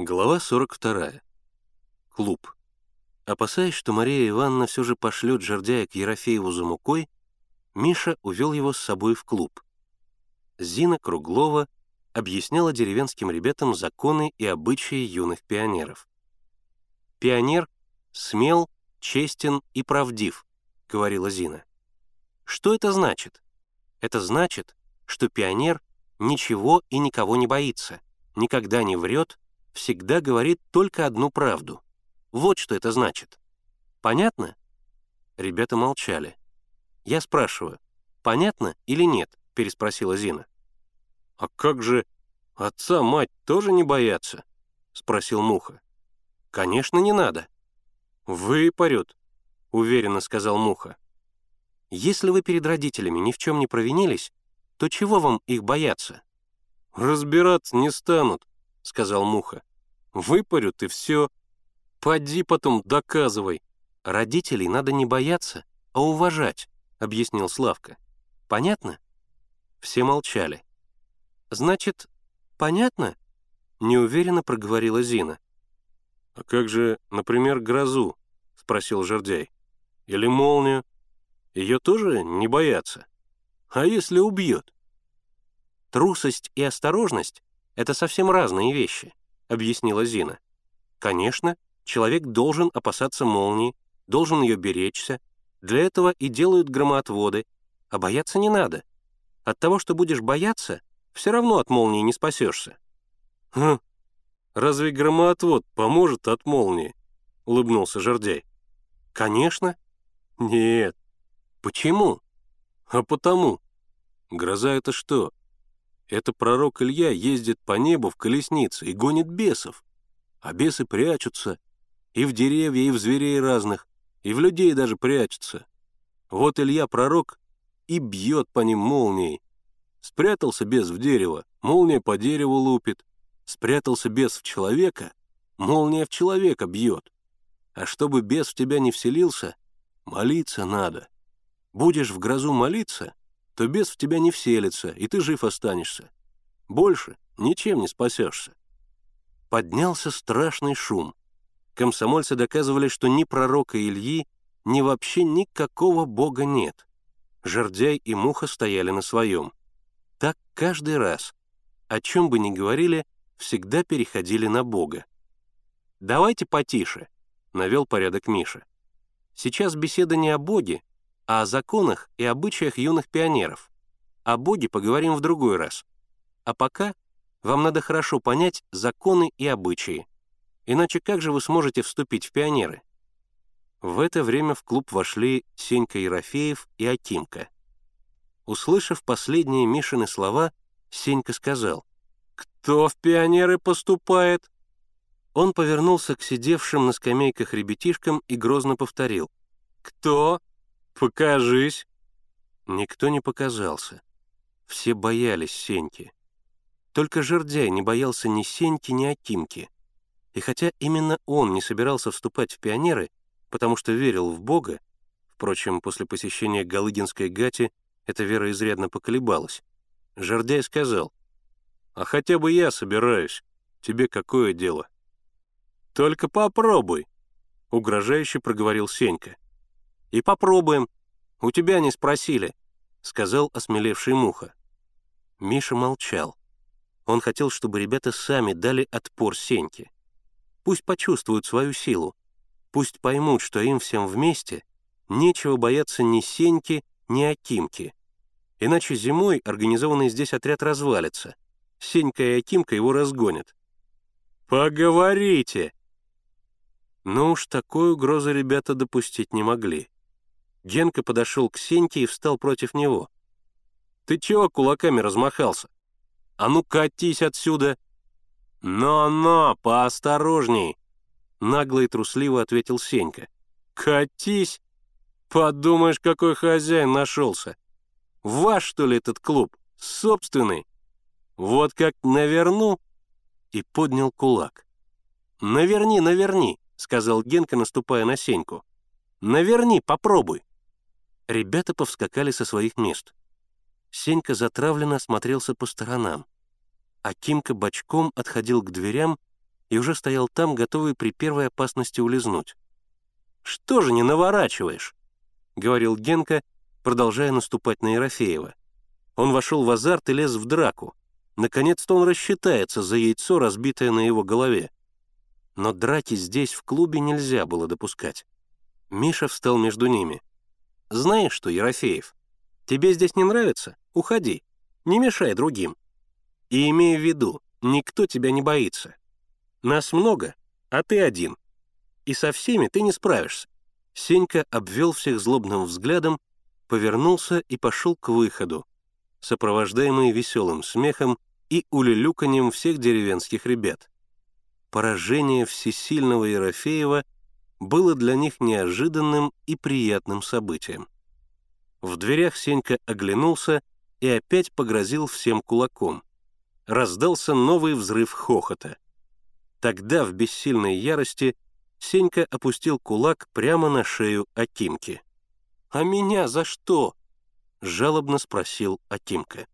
Глава 42. Клуб. Опасаясь, что Мария Ивановна все же пошлет жердяя к Ерофееву за мукой, Миша увел его с собой в клуб. Зина Круглова объясняла деревенским ребятам законы и обычаи юных пионеров. «Пионер смел, честен и правдив», — говорила Зина. «Что это значит? Это значит, что пионер ничего и никого не боится, никогда не врет, всегда говорит только одну правду. Вот что это значит. Понятно?» Ребята молчали. Я спрашиваю, понятно или нет? переспросила Зина. «А как же отца, мать тоже не боятся?» — спросил Муха. «Конечно, не надо». «Выпарют», — уверенно сказал Муха. «Если вы перед родителями ни в чем не провинились, то чего вам их бояться?» «Разбираться не станут», — сказал Муха. «Выпарют и все. Поди потом доказывай. Родителей надо не бояться, а уважать», — объяснил Славка. «Понятно?» Все молчали. «Значит, понятно?» — неуверенно проговорила Зина. «А как же, например, грозу?» — спросил Жердяй. «Или молнию? Ее тоже не боятся? А если убьет?» «Трусость и осторожность — это совсем разные вещи», — объяснила Зина. «Конечно, человек должен опасаться молнии, должен ее беречься. Для этого и делают громоотводы, а бояться не надо. От того, что будешь бояться, все равно от молнии не спасешься». «Хм, разве громоотвод поможет от молнии?» — улыбнулся Жердяй. «Конечно». «Нет». «Почему?» «А потому». «Гроза — это что? Это пророк Илья ездит по небу в колеснице и гонит бесов. А бесы прячутся и в деревья, и в зверей разных, и в людей даже прячутся. Вот Илья пророк и бьет по ним молнией. Спрятался бес в дерево, молния по дереву лупит. Спрятался бес в человека, молния в человека бьет. А чтобы бес в тебя не вселился, молиться надо. Будешь в грозу молиться, то бес в тебя не вселится, и ты жив останешься. Больше ничем не спасешься. Поднялся страшный шум. Комсомольцы доказывали, что ни пророка Ильи, ни вообще никакого бога нет. Жердяй и Муха стояли на своем. Так каждый раз. О чем бы ни говорили, всегда переходили на Бога. «Давайте потише», — навел порядок Миша. «Сейчас беседа не о Боге, а о законах и обычаях юных пионеров. О Боге поговорим в другой раз. А пока вам надо хорошо понять законы и обычаи. Иначе как же вы сможете вступить в пионеры?» В это время в клуб вошли Сенька Ерофеев и Акимка. Услышав последние Мишины слова, Сенька сказал, «Кто в пионеры поступает?» Он повернулся к сидевшим на скамейках ребятишкам и грозно повторил, «Кто? Покажись!» Никто не показался. Все боялись Сеньки. Только Жердяй не боялся ни Сеньки, ни Акимки. И хотя именно он не собирался вступать в пионеры, потому что верил в Бога, впрочем, после посещения Галыгинской гати эта вера изрядно поколебалась, Жердяй сказал, «А хотя бы я собираюсь, тебе какое дело?» «Только попробуй», — угрожающе проговорил Сенька. «И попробуем. У тебя не спросили», — сказал осмелевший Муха. Миша молчал. Он хотел, чтобы ребята сами дали отпор Сеньке. Пусть почувствуют свою силу, Пусть поймут, что им всем вместе нечего бояться ни Сеньки, ни Акимки. Иначе зимой организованный здесь отряд развалится. Сенька и Акимка его разгонят. «Поговорите!» Но уж такой угрозы ребята допустить не могли. Генка подошел к Сеньке и встал против него. «Ты чего кулаками размахался? А ну катись отсюда!» «Но-но, поосторожней!» Нагло и трусливо ответил Сенька. «Катись! Подумаешь, какой хозяин нашелся! Ваш, что ли, этот клуб? Собственный? Вот как наверну!» И поднял кулак. «Наверни, наверни!» — сказал Генка, наступая на Сеньку. «Наверни, попробуй!» Ребята повскакали со своих мест. Сенька затравленно осмотрелся по сторонам, а Кимка бочком отходил к дверям и уже стоял там, готовый при первой опасности улизнуть. «Что же не наворачиваешь?» — говорил Генка, продолжая наступать на Ерофеева. Он вошел в азарт и лез в драку. Наконец-то он рассчитается за яйцо, разбитое на его голове. Но драки здесь, в клубе, нельзя было допускать. Миша встал между ними. «Знаешь что, Ерофеев, тебе здесь не нравится? Уходи. Не мешай другим. И имей в виду, никто тебя не боится. Нас много, а ты один. И со всеми ты не справишься». Сенька обвел всех злобным взглядом, повернулся и пошел к выходу, сопровождаемый веселым смехом и улюлюканьем всех деревенских ребят. Поражение всесильного Ерофеева было для них неожиданным и приятным событием. В дверях Сенька оглянулся и опять погрозил всем кулаком. Раздался новый взрыв хохота. Тогда в бессильной ярости Сенька опустил кулак прямо на шею Акимки. «А меня за что?» — жалобно спросил Акимка.